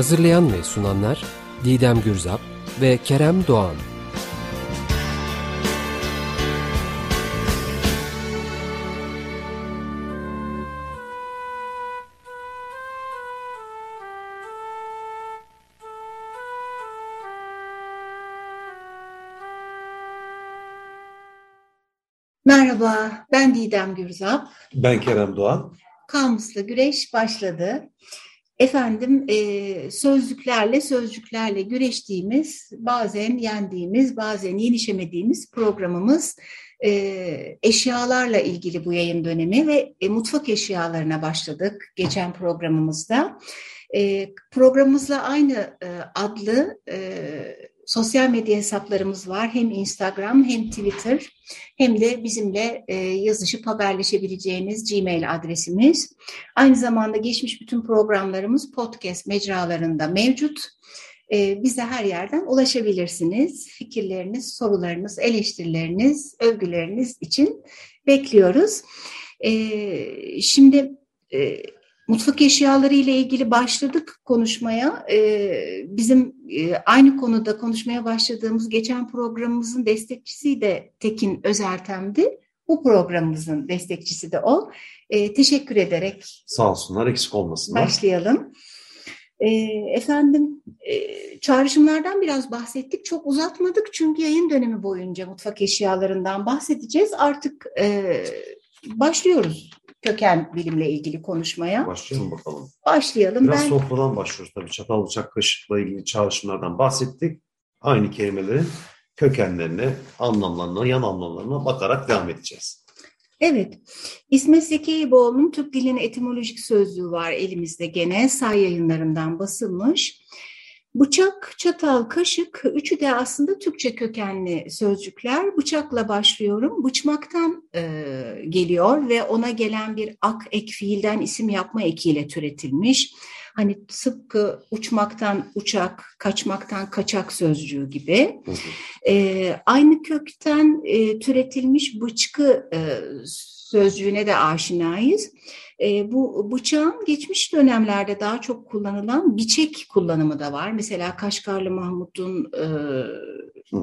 Hazırlayan ve sunanlar Didem Gürzap ve Kerem Doğan. Merhaba, ben Didem Gürzap. Ben Kerem Doğan. Kamusla güreş başladı efendim e, sözlüklerle sözcüklerle güreştiğimiz bazen yendiğimiz bazen yenişemediğimiz programımız e, eşyalarla ilgili bu yayın dönemi ve e, mutfak eşyalarına başladık geçen programımızda. E, programımızla aynı e, adlı e, sosyal medya hesaplarımız var. Hem Instagram hem Twitter hem de bizimle e, yazışıp haberleşebileceğiniz Gmail adresimiz. Aynı zamanda geçmiş bütün programlarımız podcast mecralarında mevcut. E, bize her yerden ulaşabilirsiniz. Fikirleriniz, sorularınız, eleştirileriniz, övgüleriniz için bekliyoruz. E, şimdi... E, Mutfak eşyaları ile ilgili başladık konuşmaya. Ee, bizim e, aynı konuda konuşmaya başladığımız geçen programımızın destekçisi de Tekin Özertem'di. Bu programımızın destekçisi de o. Ee, teşekkür ederek. Sağ olsunlar, eksik olmasınlar. Başlayalım. Ee, efendim, e, çağrışımlardan biraz bahsettik. Çok uzatmadık çünkü yayın dönemi boyunca mutfak eşyalarından bahsedeceğiz. Artık e, başlıyoruz köken bilimle ilgili konuşmaya. Başlayalım bakalım. Başlayalım. Biraz ben... sofradan başlıyoruz tabii. Çatal, bıçak, kaşıkla ilgili çağrışımlardan bahsettik. Aynı kelimelerin kökenlerine, anlamlarına, yan anlamlarına bakarak devam edeceğiz. Evet, İsmet Zeki Eyüboğlu'nun Türk Dilinin Etimolojik Sözlüğü var elimizde gene, say yayınlarından basılmış. Bıçak, çatal, kaşık üçü de aslında Türkçe kökenli sözcükler. Bıçakla başlıyorum. Bıçmaktan e, geliyor ve ona gelen bir ak ek fiilden isim yapma ekiyle türetilmiş. Hani sıpkı uçmaktan uçak, kaçmaktan kaçak sözcüğü gibi. E, aynı kökten e, türetilmiş bıçkı e, sözcüğüne de aşinayız. E, bu bıçağın geçmiş dönemlerde daha çok kullanılan biçek kullanımı da var. Mesela Kaşgarlı Mahmut'un e,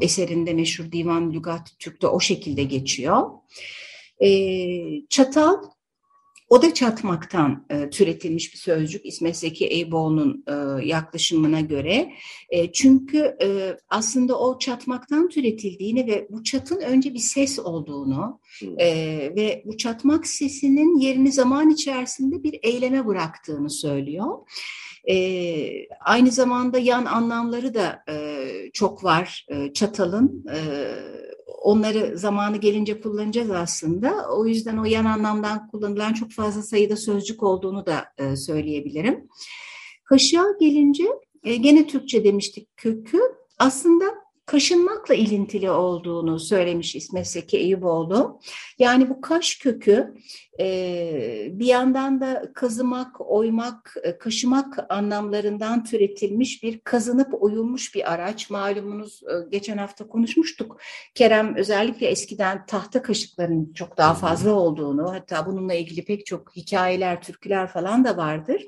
eserinde meşhur Divan Lügat Türk'te o şekilde geçiyor. E, çatal o da çatmaktan e, türetilmiş bir sözcük İsmet Zeki Eyüboğlu'nun e, yaklaşımına göre. E, çünkü e, aslında o çatmaktan türetildiğini ve bu çatın önce bir ses olduğunu e, ve bu çatmak sesinin yerini zaman içerisinde bir eyleme bıraktığını söylüyor. E, aynı zamanda yan anlamları da e, çok var e, çatalın. E, onları zamanı gelince kullanacağız aslında. O yüzden o yan anlamdan kullanılan çok fazla sayıda sözcük olduğunu da e, söyleyebilirim. Kaşığa gelince e, gene Türkçe demiştik kökü. Aslında kaşınmakla ilintili olduğunu söylemiş İsmet Seki Eyüboğlu. Yani bu kaş kökü e, bir yandan da kazımak, oymak, e, kaşımak anlamlarından türetilmiş bir kazınıp oyulmuş bir araç. Malumunuz e, geçen hafta konuşmuştuk. Kerem özellikle eskiden tahta kaşıkların çok daha fazla olduğunu hatta bununla ilgili pek çok hikayeler, türküler falan da vardır.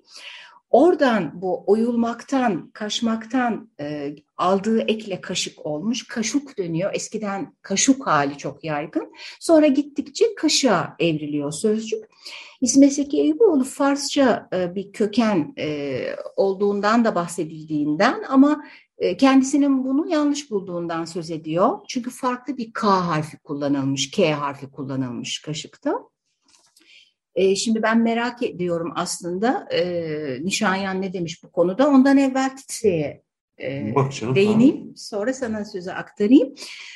Oradan bu oyulmaktan, kaşmaktan e, aldığı ekle kaşık olmuş. Kaşuk dönüyor. Eskiden kaşuk hali çok yaygın. Sonra gittikçe kaşığa evriliyor sözcük. İsmet Zeki Eyüboğlu Farsça e, bir köken e, olduğundan da bahsedildiğinden ama e, kendisinin bunu yanlış bulduğundan söz ediyor. Çünkü farklı bir K harfi kullanılmış, K harfi kullanılmış kaşıkta. E, şimdi ben merak ediyorum aslında e, Nişanyan ne demiş bu konuda. Ondan evvel titreye e, canım, değineyim. Sonra sana sözü aktarayım.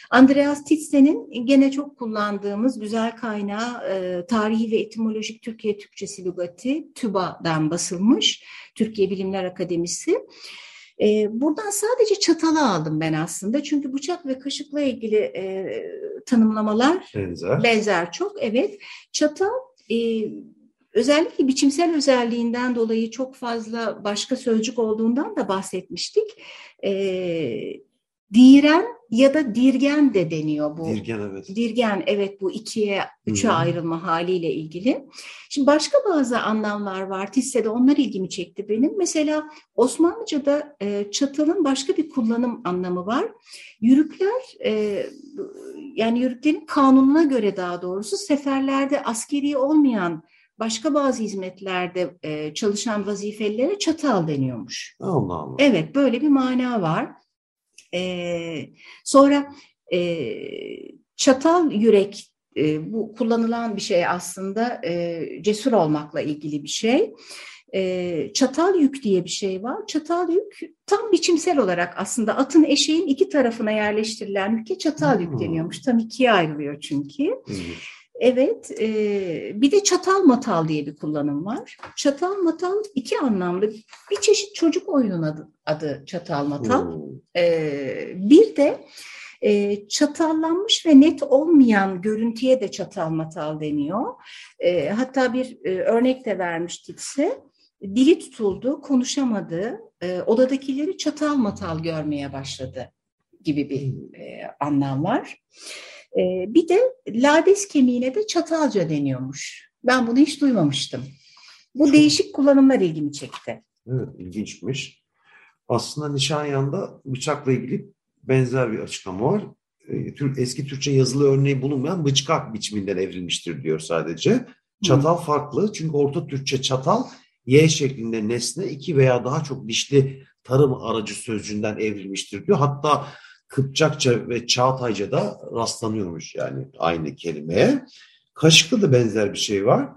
Andreas Titsen'in gene çok kullandığımız güzel kaynağı e, Tarihi ve Etimolojik Türkiye Türkçesi Lügati TÜBA'dan basılmış. Türkiye Bilimler Akademisi. E, buradan sadece çatalı aldım ben aslında. Çünkü bıçak ve kaşıkla ilgili e, tanımlamalar Benzer. benzer çok. Evet, çatal e, özellikle biçimsel özelliğinden dolayı çok fazla başka sözcük olduğundan da bahsetmiştik. E, diren ya da dirgen de deniyor bu. Dirgen evet. Dirgen evet bu ikiye, üçe hı. ayrılma haliyle ilgili. Şimdi başka bazı anlamlar var. Tisse'de onlar ilgimi çekti benim. Mesela Osmanlıca'da e, çatalın başka bir kullanım anlamı var. Yürükler e, yani yürüklerin kanununa göre daha doğrusu seferlerde askeri olmayan başka bazı hizmetlerde e, çalışan vazifelilere çatal deniyormuş. Allah Allah. Evet, böyle bir mana var. Ee, sonra e, çatal yürek e, bu kullanılan bir şey aslında e, cesur olmakla ilgili bir şey. E, çatal yük diye bir şey var. Çatal yük tam biçimsel olarak aslında atın eşeğin iki tarafına yerleştirilen yüke çatal yük Hmm. deniyormuş. Tam ikiye ayrılıyor çünkü. İlginç. Evet, e, bir de çatal matal diye bir kullanım var. Çatal matal iki anlamlı bir çeşit çocuk oyunun adı, adı çatal matal. E, bir de e, çatallanmış ve net olmayan görüntüye de çatal matal deniyor. E, hatta bir e, örnek de vermiştik size. Dili tutuldu, konuşamadı, e, odadakileri çatal matal görmeye başladı gibi bir e, anlam var. E, bir de lades kemiğine de çatalca deniyormuş. Ben bunu hiç duymamıştım. Bu Çok- değişik kullanımlar ilgimi çekti. Evet, ilginçmiş. Aslında Nişanyan'da bıçakla ilgili benzer bir açıklama var. E, Tür- Eski Türkçe yazılı örneği bulunmayan bıçkak biçiminden evrilmiştir diyor sadece. Çatal farklı çünkü Orta Türkçe çatal Y şeklinde nesne iki veya daha çok dişli tarım aracı sözcüğünden evrilmiştir diyor. Hatta Kıpçakça ve Çağatayca'da rastlanıyormuş yani aynı kelimeye. Kaşıkta da benzer bir şey var.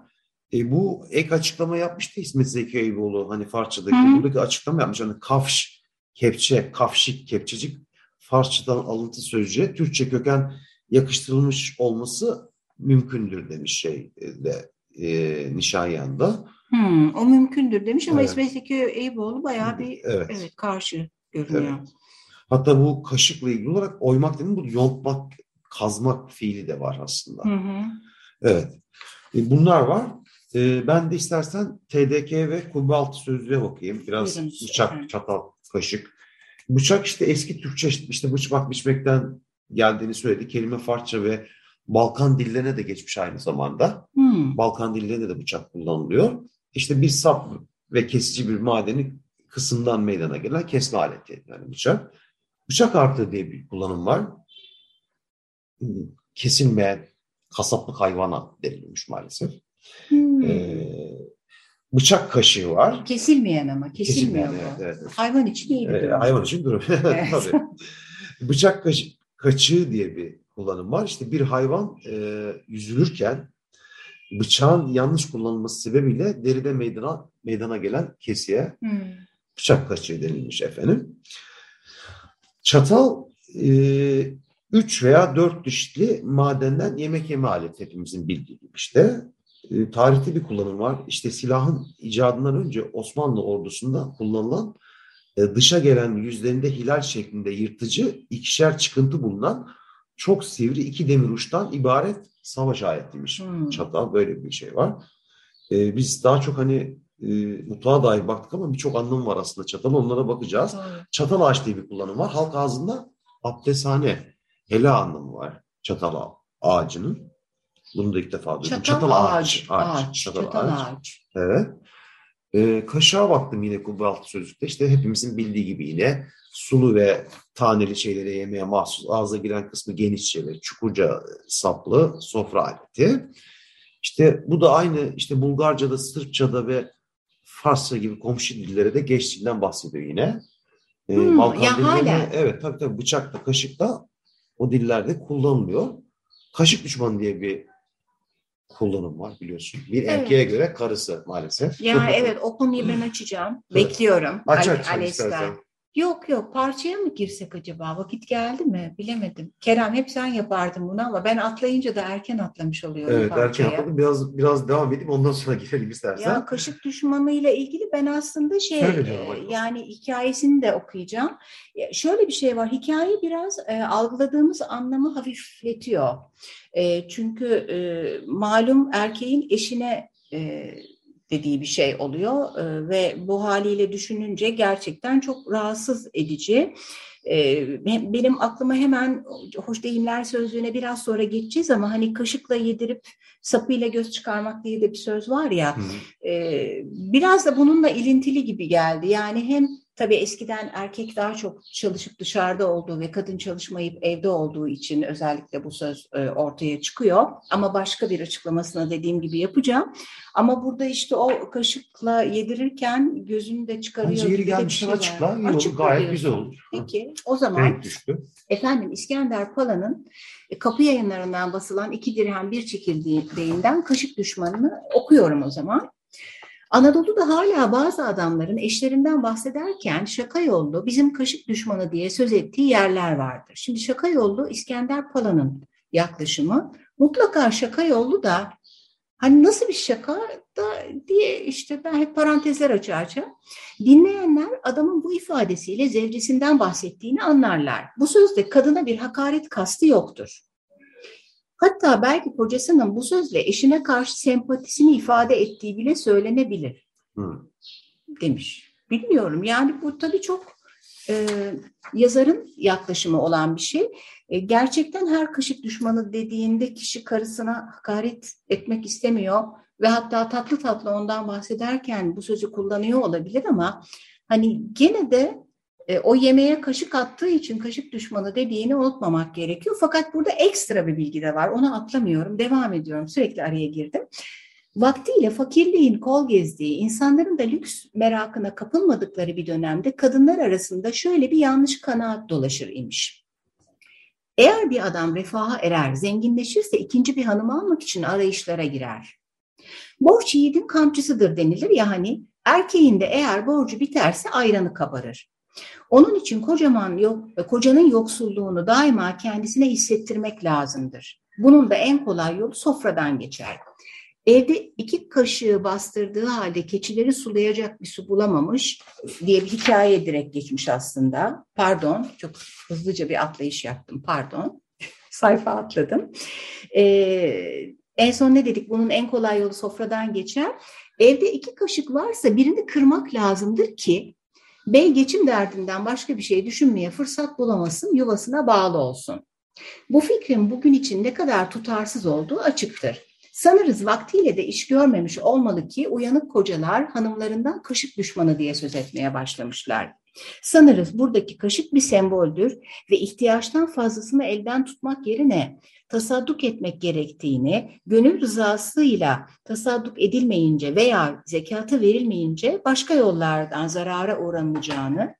E, bu ek açıklama yapmıştı İsmet Zeki Eyüboğlu hani Farsçadaki Hı. buradaki açıklama yapmış. Hani kafş, kepçe, kafşik, kepçecik Farsçadan alıntı sözcüğe Türkçe köken yakıştırılmış olması mümkündür demiş şey e, de e, Nişanyan'da. Hmm, o mümkündür demiş ama Evet. İsmet Zeki Eyüboğlu bayağı bir Evet. evet, karşı görünüyor. Evet. Hatta bu kaşıkla ilgili olarak oymak dediğim bu yontmak, kazmak fiili de var aslında. Hı hı. Evet. E, Bunlar var. E, Ben de istersen TDK ve Kubbaltı sözlüğe bakayım. Biraz Buyurunuz bıçak, efendim. çatal, kaşık. Bıçak işte eski Türkçe işte bıçmak biçmekten geldiğini söyledi. Kelime Farsça ve Balkan dillerine de geçmiş aynı zamanda. Hmm. Balkan dillerinde de bıçak kullanılıyor. İşte bir sap ve kesici bir madeni kısımdan meydana gelen kesme aleti yani bıçak. Bıçak artığı diye bir kullanım var. Kesilmeyen kasaplık hayvana denilmiş maalesef. Hmm. Ee, bıçak kaşığı var. Kesilmeyen ama kesilmiyor Kesilmeyen, bu. evet, evet. Hayvan için iyi bir Ee, durum. hayvan için durum. Evet. Tabii. Bıçak kaşı- kaçığı diye bir kullanım var. İşte bir hayvan e, yüzülürken bıçağın yanlış kullanılması sebebiyle deride meydana meydana gelen kesiye Hmm. bıçak kaçığı denilmiş efendim. Çatal e, üç veya dört dişli madenden yemek yeme aleti hepimizin bildiği gibi işte. E, tarihte bir kullanım var. İşte silahın icadından önce Osmanlı ordusunda kullanılan e, dışa gelen yüzlerinde hilal şeklinde yırtıcı ikişer çıkıntı bulunan çok sivri iki demir uçtan ibaret savaş aletiymiş. Hmm. Çatal böyle bir şey var. E, biz daha çok hani e, mutfağa dair baktık ama birçok anlamı var aslında çatal. Onlara bakacağız. Doğru. Çatal ağaç diye bir kullanım var. Halk ağzında abdesthane, hele anlamı var çatal ağacının. Bunu da ilk defa duydum. Çatal, ağaç, ağaç, çatal, çatal ağaç. ağaç. Evet. Ee, kaşığa baktım yine Kubbaltı sözlükte. İşte hepimizin bildiği gibi yine sulu ve taneli şeylere yemeye mahsus ağza giren kısmı genişçe ve çukurca saplı sofra aleti. İşte bu da aynı işte Bulgarca'da, Sırpça'da ve Farsça gibi komşu dillere de geçtiğinden bahsediyor yine. Ee, Hmm, Balkan ya hala. Evet tabii tabii bıçakla, kaşıkla o dillerde kullanılıyor. Kaşık düşmanı diye bir kullanım var biliyorsun. Bir Evet. erkeğe göre karısı maalesef. Ya evet o konuyu ben açacağım. Bekliyorum. Aç Ali- aç Ales'ten. Yok yok parçaya mı girsek acaba? Vakit geldi mi? Bilemedim. Kerem hep sen yapardın bunu ama ben atlayınca da erken atlamış oluyorum Evet parçaya. erken atladım. Biraz, biraz devam edeyim ondan sonra girelim istersen. Ya kaşık düşmanıyla ilgili ben aslında şey e, yani hikayesini de okuyacağım. Ya Şöyle bir şey var. Hikaye biraz e, algıladığımız anlamı hafifletiyor. E, çünkü e, malum erkeğin eşine e, dediği bir şey oluyor E, ve bu haliyle düşününce gerçekten çok rahatsız edici. E, hem- benim aklıma hemen hoş deyimler sözlüğüne biraz sonra geçeceğiz ama hani kaşıkla yedirip sapıyla göz çıkarmak diye de bir söz var ya. Hı. Ee, biraz da bununla ilintili gibi geldi. Yani hem tabii eskiden erkek daha çok çalışıp dışarıda olduğu ve kadın çalışmayıp evde olduğu için özellikle bu söz e, ortaya çıkıyor. Ama başka bir açıklamasını dediğim gibi yapacağım. Ama burada işte o kaşıkla yedirirken gözünü de çıkarıyor. Bence yeri gelmişken şey açıkla. İyi olur, Açıkla gayet güzel olur. Peki o zaman. Efendim İskender Pala'nın e, kapı yayınlarından basılan iki dirhem bir çekirdeğinden Kaşık Düşmanı'nı okuyorum o zaman. Anadolu'da hala bazı adamların eşlerinden bahsederken şaka yollu bizim kaşık düşmanı diye söz ettiği yerler vardır. Şimdi şaka yollu İskender Pala'nın yaklaşımı mutlaka şaka yollu da hani nasıl bir şaka da diye işte ben hep parantezler açacağım. Dinleyenler adamın bu ifadesiyle zevcesinden bahsettiğini anlarlar. Bu sözde kadına bir hakaret kastı yoktur. Hatta belki kocasının bu sözle eşine karşı sempatisini ifade ettiği bile söylenebilir Hı. demiş. Bilmiyorum yani bu tabii çok e, yazarın yaklaşımı olan bir şey. E, gerçekten her kaşık düşmanı dediğinde kişi karısına hakaret etmek istemiyor ve hatta tatlı tatlı ondan bahsederken bu sözü kullanıyor olabilir ama hani gene de e, o yemeğe kaşık attığı için kaşık düşmanı dediğini unutmamak gerekiyor. Fakat burada ekstra bir bilgi de var. Onu atlamıyorum. Devam ediyorum. Sürekli araya girdim. Vaktiyle fakirliğin kol gezdiği, insanların da lüks merakına kapılmadıkları bir dönemde kadınlar arasında şöyle bir yanlış kanaat dolaşır imiş. Eğer bir adam refaha erer, zenginleşirse ikinci bir hanım almak için arayışlara girer. Borç yiğidin kamçısıdır denilir ya hani erkeğin de eğer borcu biterse ayranı kabarır. Onun için kocaman yok, kocanın yoksulluğunu daima kendisine hissettirmek lazımdır. Bunun da en kolay yolu sofradan geçer. Evde iki kaşığı bastırdığı halde keçileri sulayacak bir su bulamamış diye bir hikaye direkt geçmiş aslında. Pardon, çok hızlıca bir atlayış yaptım, pardon. Sayfa atladım. Ee, en son ne dedik? Bunun en kolay yolu sofradan geçer. Evde iki kaşık varsa birini kırmak lazımdır ki bey geçim derdinden başka bir şey düşünmeye fırsat bulamasın, yuvasına bağlı olsun. Bu fikrin bugün için ne kadar tutarsız olduğu açıktır. Sanırız vaktiyle de iş görmemiş olmalı ki uyanık kocalar hanımlarından kaşık düşmanı diye söz etmeye başlamışlar. Sanırız buradaki kaşık bir semboldür ve ihtiyaçtan fazlasını elden tutmak yerine tasadduk etmek gerektiğini, gönül rızasıyla tasadduk edilmeyince veya zekatı verilmeyince başka yollardan zarara uğranacağını,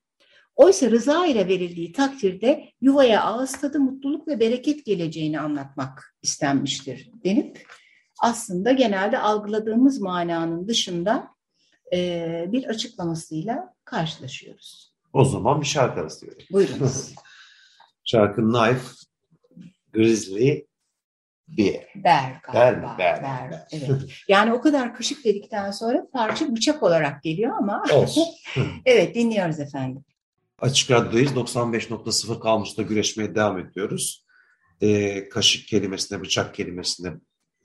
oysa rıza ile verildiği takdirde yuvaya ağız tadı mutluluk ve bereket geleceğini anlatmak istenmiştir denip aslında genelde algıladığımız mananın dışında e, bir açıklamasıyla karşılaşıyoruz. O zaman bir şarkı arası diyorum. Buyurunuz. Şarkı Knife, Grizzly, Bear. Mi? galiba. Ber. Evet. Yani o kadar kaşık dedikten sonra parça bıçak olarak geliyor ama Olsun. evet dinliyoruz efendim. Açık Radyo'dayız. 95.0 kalmışta güreşmeye devam ediyoruz. Ee, kaşık kelimesine, bıçak kelimesine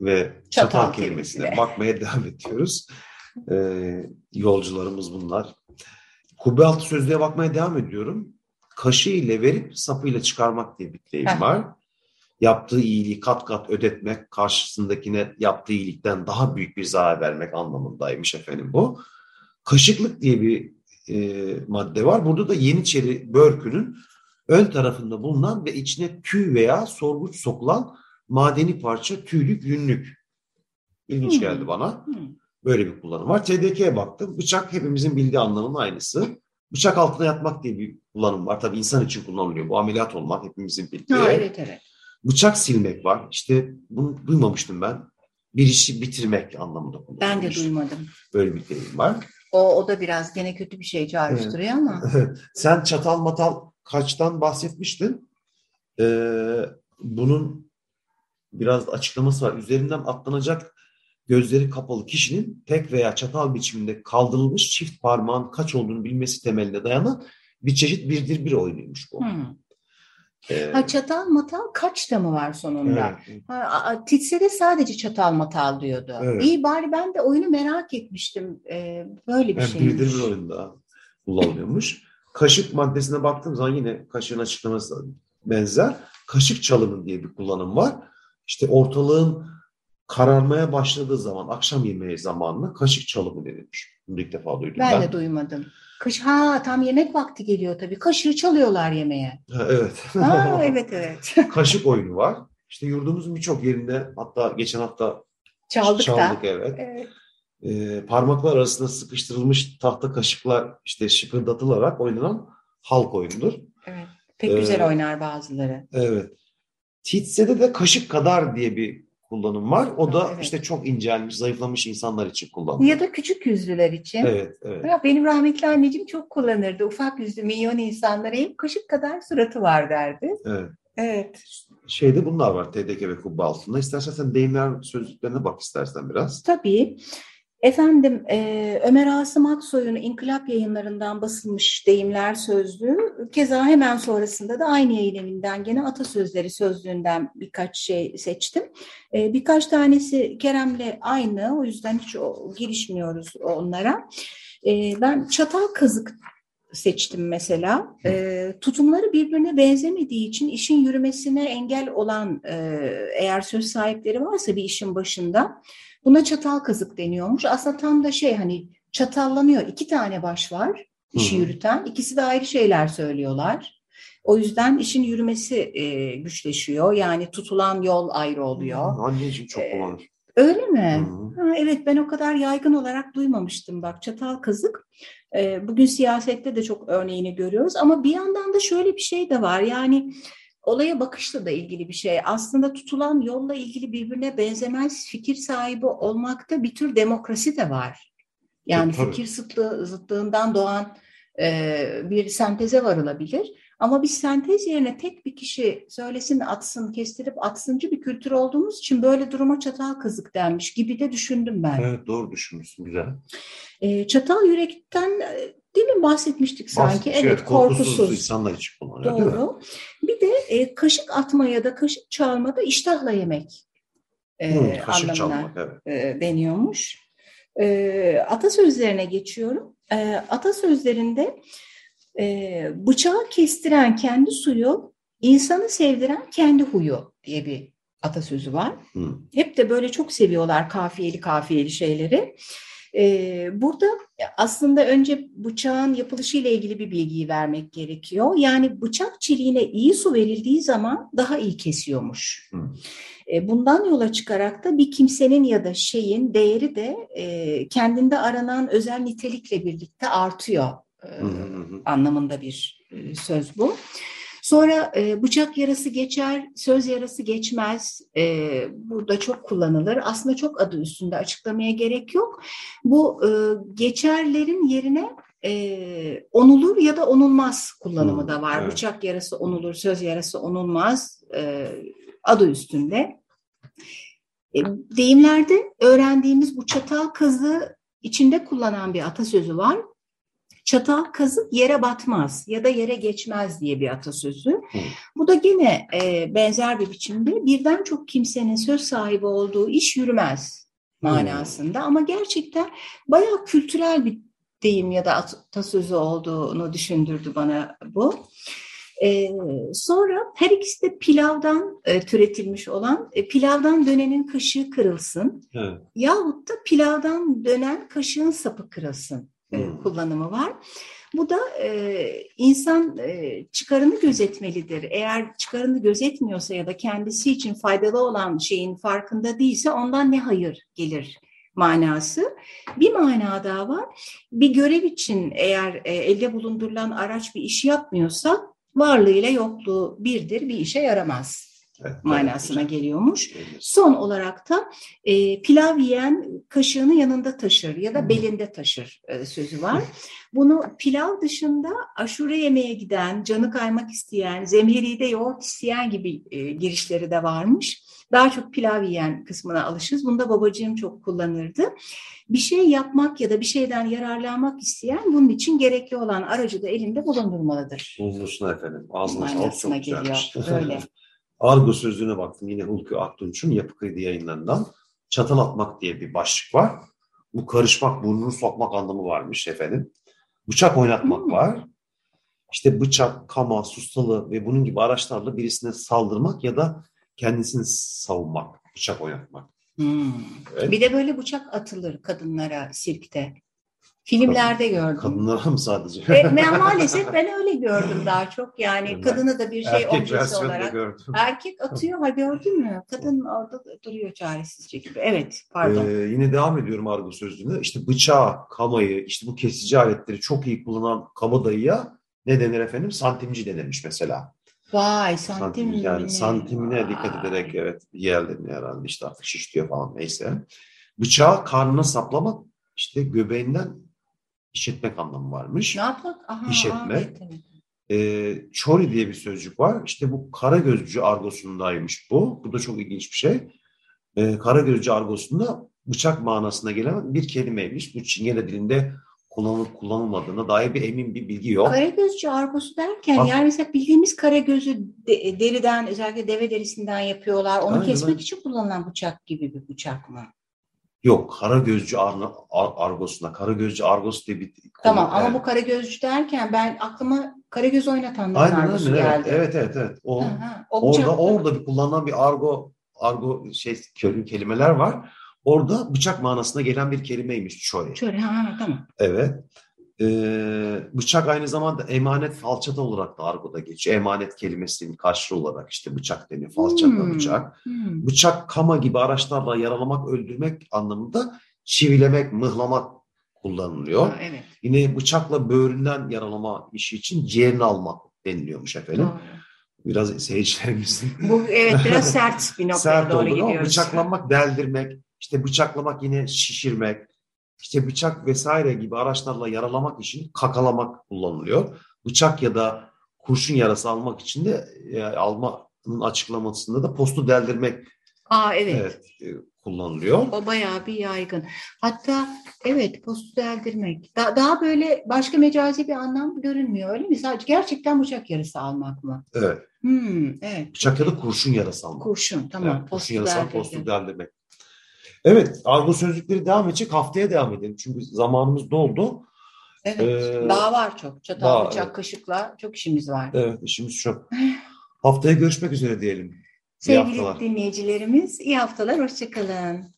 ve Çatal çatal, kelimesine. kelimesine bakmaya devam ediyoruz. Ee, yolcularımız bunlar. Kubbe altı sözlüğe bakmaya devam ediyorum. Kaşı ile verip sapıyla çıkarmak diye bir deyim var. Yaptığı iyiliği kat kat ödetmek, karşısındakine yaptığı iyilikten daha büyük bir zarar vermek anlamındaymış efendim bu. Kaşıklık diye bir e, madde var. Burada da Yeniçeri börkünün ön tarafında bulunan ve içine tüy veya sorguç sokulan madeni parça tüylük yünlük. İlginç Hmm. geldi bana. Böyle bir kullanım var. TDK'ye baktım. Bıçak hepimizin bildiği anlamının aynısı. Bıçak altına yatmak diye bir kullanım var. Tabii insan için kullanılıyor. Bu ameliyat olmak hepimizin bildiği. Ha, evet evet. Bıçak silmek var. İşte bunu duymamıştım ben. Bir işi bitirmek anlamında kullanılmış. Ben de duymadım. Böyle bir deyim var. O, o da biraz gene kötü bir şey çağrıştırıyor evet. ama. Sen çatal matal kaçtan bahsetmiştin. Ee, bunun biraz açıklaması var. Üzerinden atlanacak gözleri kapalı kişinin tek veya çatal biçiminde kaldırılmış çift parmağın kaç olduğunu bilmesi temeline dayanan bir çeşit birdir bir oyunuymuş bu. Hmm. Ee, ha, çatal matal kaç da mı var sonunda? Evet. Ha, Titse de sadece çatal matal diyordu. Evet. İyi bari ben de oyunu merak etmiştim. Ee, böyle bir yani şeymiş. Birdir bir oyunda kullanılıyormuş. Kaşık maddesine baktığım zaman yine kaşığın açıklaması benzer. Kaşık çalımı diye bir kullanım var. İşte ortalığın kararmaya başladığı zaman akşam yemeği zamanına kaşık çalımı denilmiş. Bunu ilk defa duydum ben. Ben de duymadım. Kaş ha tam yemek vakti geliyor tabii. Kaşığı çalıyorlar yemeğe. Ha, evet. Ha, evet evet. Kaşık oyunu var. İşte yurdumuzun birçok yerinde hatta geçen hafta çaldık, çaldık da. evet. evet. Ee, parmaklar arasında sıkıştırılmış tahta kaşıklar işte şıkırdatılarak oynanan halk oyunudur. Evet. Pek ee, güzel oynar bazıları. Evet. Titse'de de kaşık kadar diye bir kullanım var. O da evet. işte çok incelmiş, zayıflamış insanlar için kullanılıyor. Ya da küçük yüzlüler için. Evet, evet. Ya benim rahmetli anneciğim çok kullanırdı. Ufak yüzlü milyon insanlara hep kaşık kadar suratı var derdi. Evet. Evet. Şeyde bunlar var TDK ve kubbe altında. İstersen sen deyimler sözlüklerine bak istersen biraz. Tabii. Efendim e, Ömer Asım Aksoy'un İnkılap yayınlarından basılmış deyimler sözlüğü. Keza hemen sonrasında da aynı yayın evinden gene atasözleri sözlüğünden birkaç şey seçtim. E, birkaç tanesi Kerem'le aynı o yüzden hiç o, girişmiyoruz onlara. E, ben çatal kazık seçtim mesela. E, tutumları birbirine benzemediği için işin yürümesine engel olan e, eğer söz sahipleri varsa bir işin başında Buna çatal kazık deniyormuş. Aslında tam da şey hani çatallanıyor. İki tane baş var işi Hı-hı. yürüten. İkisi de ayrı şeyler söylüyorlar. O yüzden işin yürümesi e, güçleşiyor. Yani tutulan yol ayrı oluyor. Anneciğim çok e, kullanır. Öyle mi? Ha, evet ben o kadar yaygın olarak duymamıştım bak çatal kazık. E, bugün siyasette de çok örneğini görüyoruz ama bir yandan da şöyle bir şey de var. Yani olaya bakışla da ilgili bir şey. Aslında tutulan yolla ilgili birbirine benzemez fikir sahibi olmakta bir tür demokrasi de var. Yani Tabii. fikir zıtlığı, zıtlığından doğan e, bir senteze varılabilir. Ama biz sentez yerine tek bir kişi söylesin atsın, kestirip atsıncı bir kültür olduğumuz için böyle duruma çatal kazık denmiş gibi de düşündüm ben. Evet doğru düşünmüşsün güzel. E, çatal yürekten Demin bahsetmiştik sanki. Bahsetmiş, evet, korkusuz. korkusuz insanlar için kullanılıyor Doğru. Bir de e, kaşık atma ya da kaşık çalmada iştahla yemek e, hmm, kaşık anlamına çalmak, evet. e, deniyormuş. E, atasözlerine geçiyorum. E, atasözlerinde e, bıçağı kestiren kendi suyu, insanı sevdiren kendi huyu diye bir atasözü var. Hmm. Hep de böyle çok seviyorlar kafiyeli kafiyeli şeyleri. Burada aslında önce bıçağın yapılışı ile ilgili bir bilgiyi vermek gerekiyor. Yani bıçak çeliğine iyi su verildiği zaman daha iyi kesiyormuş. Bundan yola çıkarak da bir kimsenin ya da şeyin değeri de kendinde aranan özel nitelikle birlikte artıyor anlamında bir söz bu. Sonra e, bıçak yarası geçer, söz yarası geçmez. E, burada çok kullanılır. Aslında çok adı üstünde açıklamaya gerek yok. Bu e, geçerlerin yerine e, onulur ya da onulmaz kullanımı da var. Evet. Bıçak yarası onulur, söz yarası onulmaz e, adı üstünde. E, deyimlerde öğrendiğimiz bu çatal kazı içinde kullanan bir atasözü var. Çatal kazık yere batmaz ya da yere geçmez diye bir atasözü. Hı. Bu da gene e, benzer bir biçimde birden çok kimsenin söz sahibi olduğu iş yürümez manasında. Hı. Ama gerçekten bayağı kültürel bir deyim ya da atasözü olduğunu düşündürdü bana bu. Ee, sonra her ikisi de pilavdan e, türetilmiş olan e, pilavdan dönenin kaşığı kırılsın evet. yahut da pilavdan dönen kaşığın sapı kırılsın hmm. kullanımı var. Bu da e, insan e, çıkarını gözetmelidir. Eğer çıkarını gözetmiyorsa ya da kendisi için faydalı olan şeyin farkında değilse ondan ne hayır gelir manası. Bir mana daha var. Bir görev için eğer e, elde bulundurulan araç bir iş yapmıyorsa varlığıyla yokluğu birdir, bir işe yaramaz Evet, manasına geliyormuş. Son olarak da e, pilav yiyen kaşığını yanında taşır ya da Hmm. belinde taşır e, sözü var. Bunu pilav dışında aşure yemeye giden, canı kaymak isteyen, zemheride yoğurt isteyen gibi e, girişleri de varmış. Daha çok pilav yiyen kısmına alışız. Bunu da babacığım çok kullanırdı. Bir şey yapmak ya da bir şeyden yararlanmak isteyen bunun için gerekli olan aracı da elinde bulundurmalıdır. Bulunursun efendim. Ağzına sağlık Manasına çok geliyor. güzelmiş. Böyle. Argo sözlüğüne baktım yine Hulki Aktunç'un Yapı Kredi yayınlarından. Çatal atmak diye bir başlık var. Bu karışmak, burnunu sokmak anlamı varmış efendim. Bıçak oynatmak Hmm. var. İşte bıçak, kama, sustalı ve bunun gibi araçlarla birisine saldırmak ya da kendisini savunmak, bıçak oynatmak. Hmm. Evet. Bir de böyle bıçak atılır kadınlara sirkte. Filmlerde gördüm. Kadınlara mı sadece? Ve ben maalesef ben öyle gördüm daha çok. Yani kadını da bir şey objesi olarak. gördüm. Erkek atıyor ha gördün mü? Kadın orada duruyor çaresizce gibi. Evet pardon. Ee, yine devam ediyorum argo sözlüğüne. İşte bıçağı, kamayı, işte bu kesici aletleri çok iyi kullanan kabadayıya ne denir efendim? Santimci denilmiş mesela. Vay Santim, santim. yani mi? santimine dikkat Vay. ederek evet yerlerini herhalde işte artık şişliyor falan neyse. Bıçağı karnına saplamak işte göbeğinden işitmek anlamı varmış. Ne yapmak? Aha, İş aa, etmek. evet, evet. Ee, çori diye bir sözcük var. İşte bu Karagözcü argosundaymış bu. Bu da çok ilginç bir şey. Ee, Karagözcü argosunda bıçak manasına gelen bir kelimeymiş. Bu Çingene dilinde kullanılıp kullanılmadığına dair bir emin bir bilgi yok. Karagözcü argosu derken Bak- yani mesela bildiğimiz karagözü de- deriden özellikle deve derisinden yapıyorlar. Onu Aynen, kesmek için kullanılan bıçak gibi bir bıçak mı? Yok, Karagözcü arna, ar, argosuna. Karagözcü argos diye bir Tamam ama Evet. bu karagözcü derken ben aklıma karagöz oynatanların Aynen argosu evet. geldi. Evet evet evet. O, bıçak- orada orada bir kullanılan bir argo argo şey kelimeler var. Orada bıçak manasına gelen bir kelimeymiş. Şöyle ha, ha, tamam. Evet. Ee, bıçak aynı zamanda emanet falçata olarak da argoda geçiyor. Emanet kelimesinin karşılığı olarak işte bıçak deniyor. Falçata Hmm, bıçak. hmm. Bıçak, kama gibi araçlarla yaralamak, öldürmek anlamında çivilemek, mıhlamak kullanılıyor. Ha, evet. Yine bıçakla böğründen yaralama işi için ciğerini almak deniliyormuş efendim. Doğru. Biraz seyircilerimizin Bu evet biraz sert bir noktaya sert doğru gidiyoruz. bıçaklanmak, deldirmek, işte bıçaklamak yine şişirmek, işte bıçak vesaire gibi araçlarla yaralamak için kakalamak kullanılıyor. Bıçak ya da kurşun yarası almak için de e, almanın açıklamasında da postu deldirmek Aa evet. evet, e, kullanılıyor. O bayağı bir yaygın. Hatta evet postu deldirmek. Da- daha böyle başka mecazi bir anlam görünmüyor öyle mi? Sadece gerçekten bıçak yarısı almak mı? Evet, Hmm, evet. bıçak ya da kurşun yarası almak. Kurşun tamam. Evet, kurşun yarası postu deldirmek. Evet, argo sözlükleri devam edecek. Haftaya devam edelim. Çünkü zamanımız doldu. Evet. Ee, daha var çok. Çatal, daha, bıçak, evet. kaşıkla çok işimiz var. Evet, işimiz çok. Haftaya görüşmek üzere diyelim. İyi Sevgili haftalar. dinleyicilerimiz iyi haftalar. Hoşçakalın.